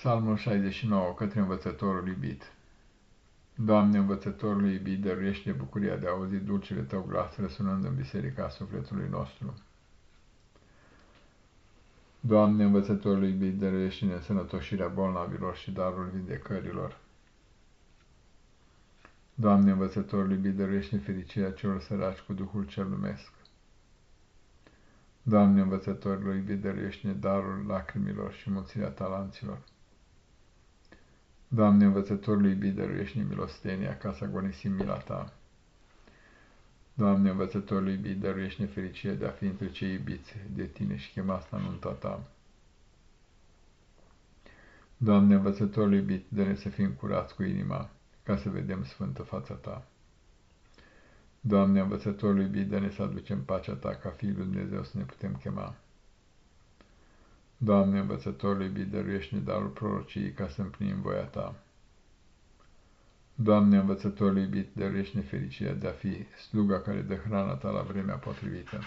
Psalmul 69 către învățătorul iubit Doamne, învățătorul iubit, dăruiește bucuria de a auzi dulcele Tău glas răsunând în biserica sufletului nostru. Doamne, învățătorul iubit, dăruiește-ne sănătoșirea bolnavilor și darul vindecărilor. Doamne, învățătorul iubit, dăruiește fericirea celor săraci cu Duhul cel lumesc. Doamne, învățătorul iubit, dăruiește-ne darul lacrimilor și mulțirea talanților. Doamne, învățătorul iubit, dăruiește-ne milostenia ca să agonisim mila Ta. Doamne, învățătorul iubit, dăruiește-ne fericirea de a fi între cei iubiți de Tine și chemați la nunta Ta. Doamne, învățătorul iubit, dă-ne să fim curați cu inima, ca să vedem sfântă fața Ta. Doamne, învățătorul iubit, dă-ne să aducem pacea Ta, ca Fiul lui Dumnezeu să ne putem chema. Doamne, învățătorul iubit, dăruiește-ne darul prorociei ca să împlinim voia Ta. Doamne, învățătorul iubit, dăruiește-ne fericirea de a fi sluga care dă hrana Ta la vremea potrivită.